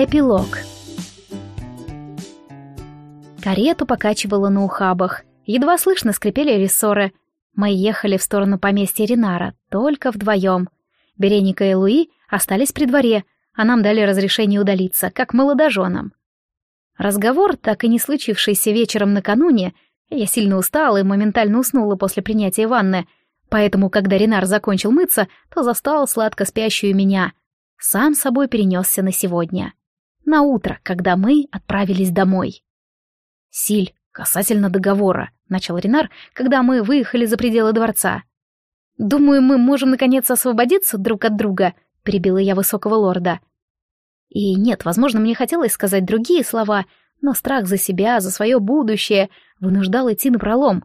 Эпилог Карету покачивало на ухабах. Едва слышно скрипели рессоры. Мы ехали в сторону поместья Ринара, только вдвоем. Береника и Луи остались при дворе, а нам дали разрешение удалиться, как молодоженам. Разговор, так и не случившийся вечером накануне, я сильно устала и моментально уснула после принятия ванны, поэтому, когда Ренар закончил мыться, то застал сладко спящую меня. Сам собой перенесся на сегодня. На утро, когда мы отправились домой. «Силь, касательно договора», — начал Ренар, когда мы выехали за пределы дворца. «Думаю, мы можем наконец освободиться друг от друга», — перебила я высокого лорда. И нет, возможно, мне хотелось сказать другие слова, но страх за себя, за свое будущее вынуждал идти на пролом.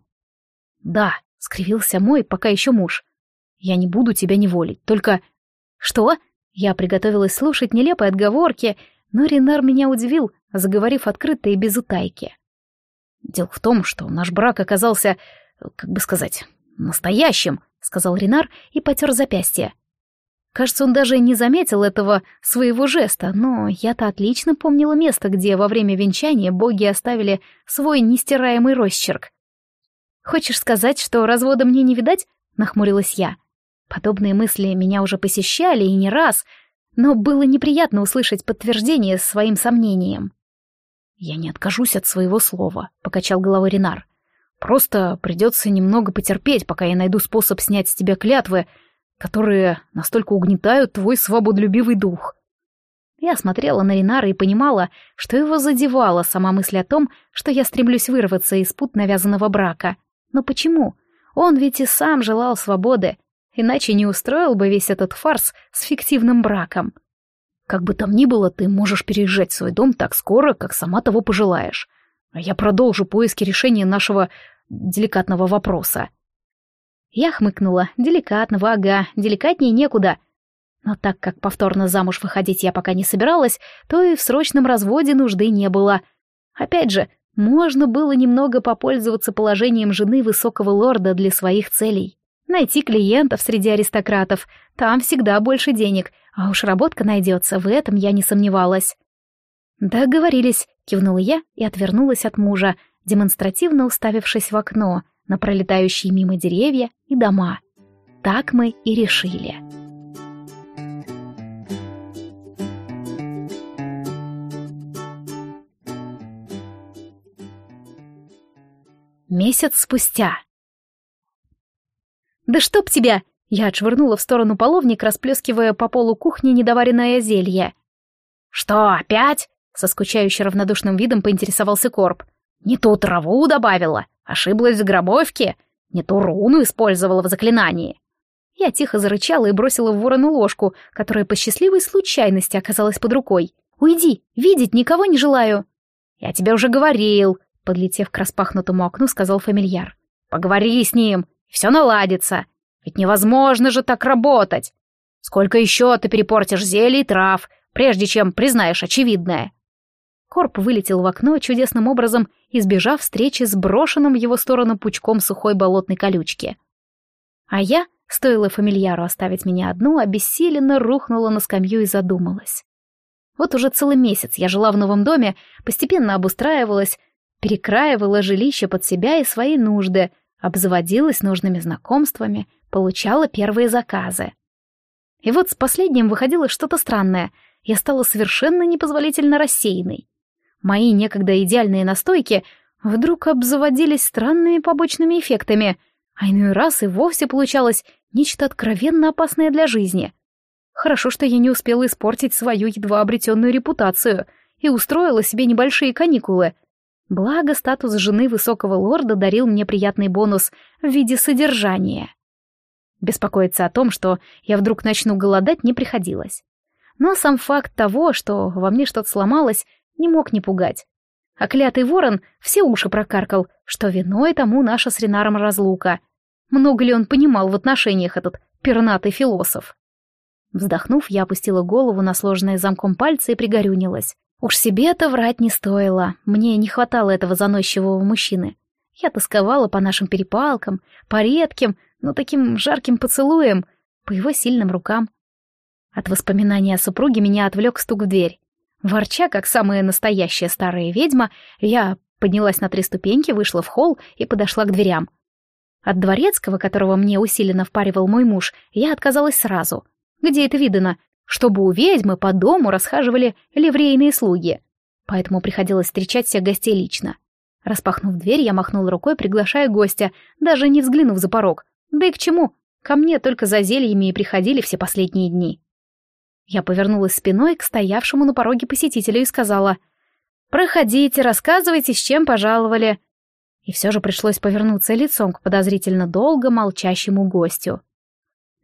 «Да», — скривился мой пока еще муж. «Я не буду тебя неволить, только...» «Что?» Я приготовилась слушать нелепые отговорки, но Ренар меня удивил, заговорив открыто и без утайки. «Дело в том, что наш брак оказался, как бы сказать, настоящим», — сказал Ренар и потер запястье. Кажется, он даже не заметил этого своего жеста, но я-то отлично помнила место, где во время венчания боги оставили свой нестираемый росчерк. «Хочешь сказать, что развода мне не видать?» — нахмурилась я. Подобные мысли меня уже посещали и не раз, но было неприятно услышать подтверждение своим сомнениям. «Я не откажусь от своего слова», — покачал головой Ренар. «Просто придется немного потерпеть, пока я найду способ снять с тебя клятвы, которые настолько угнетают твой свободолюбивый дух. Я смотрела на Ринара и понимала, что его задевала сама мысль о том, что я стремлюсь вырваться из пут навязанного брака. Но почему? Он ведь и сам желал свободы, иначе не устроил бы весь этот фарс с фиктивным браком. Как бы там ни было, ты можешь переезжать в свой дом так скоро, как сама того пожелаешь. А я продолжу поиски решения нашего деликатного вопроса. Я хмыкнула. Деликатно, ага, деликатнее некуда. Но так как повторно замуж выходить я пока не собиралась, то и в срочном разводе нужды не было. Опять же, можно было немного попользоваться положением жены высокого лорда для своих целей. Найти клиентов среди аристократов, там всегда больше денег, а уж работка найдется, в этом я не сомневалась. «Договорились», — кивнула я и отвернулась от мужа, демонстративно уставившись в окно — на пролетающие мимо деревья и дома. Так мы и решили. Месяц спустя. «Да чтоб тебя!» Я отшвырнула в сторону половник, расплескивая по полу кухни недоваренное зелье. «Что, опять?» — со скучающе равнодушным видом поинтересовался Корп. «Не ту траву добавила?» Ошиблась в гробовке? Не ту руну использовала в заклинании. Я тихо зарычала и бросила в ворону ложку, которая по счастливой случайности оказалась под рукой. «Уйди, видеть никого не желаю». «Я тебе уже говорил», — подлетев к распахнутому окну, сказал фамильяр. «Поговори с ним, все наладится. Ведь невозможно же так работать. Сколько еще ты перепортишь зелий и трав, прежде чем признаешь очевидное?» Корп вылетел в окно чудесным образом, избежав встречи с брошенным в его сторону пучком сухой болотной колючки. А я, стоило фамильяру оставить меня одну, обессиленно рухнула на скамью и задумалась. Вот уже целый месяц я жила в новом доме, постепенно обустраивалась, перекраивала жилище под себя и свои нужды, обзаводилась нужными знакомствами, получала первые заказы. И вот с последним выходило что-то странное. Я стала совершенно непозволительно рассеянной. Мои некогда идеальные настойки вдруг обзаводились странными побочными эффектами, а иной раз и вовсе получалось нечто откровенно опасное для жизни. Хорошо, что я не успела испортить свою едва обретенную репутацию и устроила себе небольшие каникулы. Благо, статус жены высокого лорда дарил мне приятный бонус в виде содержания. Беспокоиться о том, что я вдруг начну голодать, не приходилось. Но сам факт того, что во мне что-то сломалось, не мог не пугать. А клятый ворон все уши прокаркал, что виной тому наша с Ренаром разлука. Много ли он понимал в отношениях этот пернатый философ? Вздохнув, я опустила голову на сложенные замком пальцы и пригорюнилась. Уж себе-то врать не стоило, мне не хватало этого заносчивого мужчины. Я тосковала по нашим перепалкам, по редким, но таким жарким поцелуям, по его сильным рукам. От воспоминания о супруге меня отвлек стук в дверь. Ворча, как самая настоящая старая ведьма, я поднялась на три ступеньки, вышла в холл и подошла к дверям. От дворецкого, которого мне усиленно впаривал мой муж, я отказалась сразу. Где это видано? Чтобы у ведьмы по дому расхаживали ливрейные слуги. Поэтому приходилось встречать всех гостей лично. Распахнув дверь, я махнул рукой, приглашая гостя, даже не взглянув за порог. Да и к чему? Ко мне только за зельями и приходили все последние дни. Я повернулась спиной к стоявшему на пороге посетителю и сказала «Проходите, рассказывайте, с чем пожаловали». И все же пришлось повернуться лицом к подозрительно долго молчащему гостю.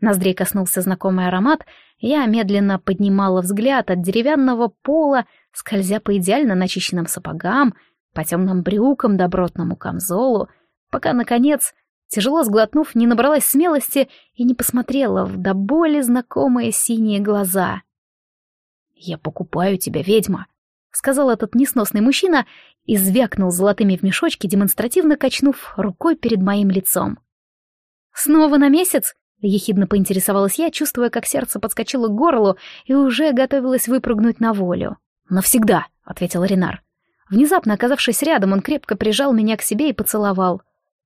Ноздрей коснулся знакомый аромат, я медленно поднимала взгляд от деревянного пола, скользя по идеально начищенным сапогам, по темным брюкам, добротному камзолу, пока, наконец, тяжело сглотнув, не набралась смелости и не посмотрела в до боли знакомые синие глаза. «Я покупаю тебя, ведьма», — сказал этот несносный мужчина и звякнул золотыми в мешочке, демонстративно качнув рукой перед моим лицом. «Снова на месяц?» — ехидно поинтересовалась я, чувствуя, как сердце подскочило к горлу и уже готовилась выпрыгнуть на волю. «Навсегда», — ответил Ренар. Внезапно оказавшись рядом, он крепко прижал меня к себе и поцеловал.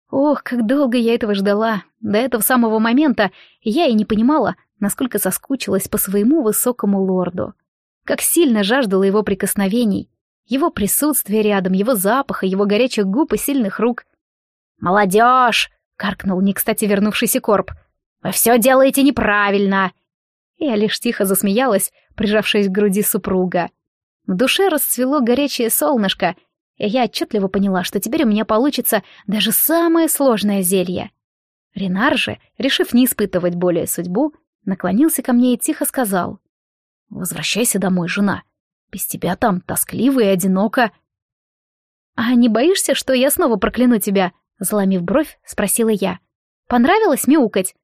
Ох, как долго я этого ждала. До этого самого момента я и не понимала, насколько соскучилась по своему высокому лорду. Как сильно жаждала его прикосновений, его присутствия рядом, его запаха, его горячих губ и сильных рук. «Молодежь!» — каркнул не кстати вернувшийся корп. «Вы все делаете неправильно!» Я лишь тихо засмеялась, прижавшись к груди супруга. В душе расцвело горячее солнышко, и я отчетливо поняла, что теперь у меня получится даже самое сложное зелье. Ренар же, решив не испытывать более судьбу, наклонился ко мне и тихо сказал. «Возвращайся домой, жена. Без тебя там тоскливо и одиноко». «А не боишься, что я снова прокляну тебя?» Заломив бровь, спросила я. «Понравилось мяукать?»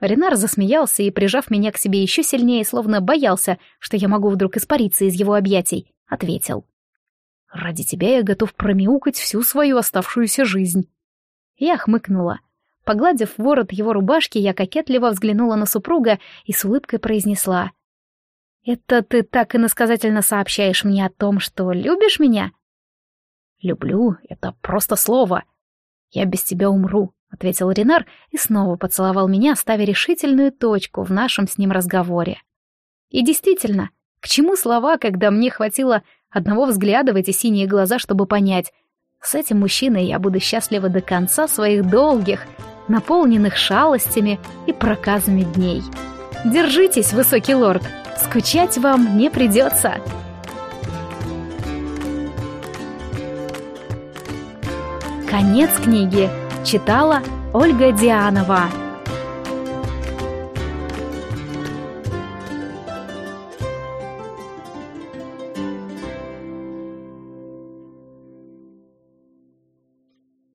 Ренар засмеялся и, прижав меня к себе еще сильнее, словно боялся, что я могу вдруг испариться из его объятий, ответил. «Ради тебя я готов промяукать всю свою оставшуюся жизнь». Я хмыкнула. Погладив ворот его рубашки, я кокетливо взглянула на супруга и с улыбкой произнесла. «Это ты так иносказательно сообщаешь мне о том, что любишь меня?» «Люблю — это просто слово. Я без тебя умру, — ответил Ренар и снова поцеловал меня, ставя решительную точку в нашем с ним разговоре. И действительно, к чему слова, когда мне хватило одного взгляда в эти синие глаза, чтобы понять, с этим мужчиной я буду счастлива до конца своих долгих, наполненных шалостями и проказами дней. Держитесь, высокий лорд, скучать вам не придется. Конец книги. Читала Ольга Дианова.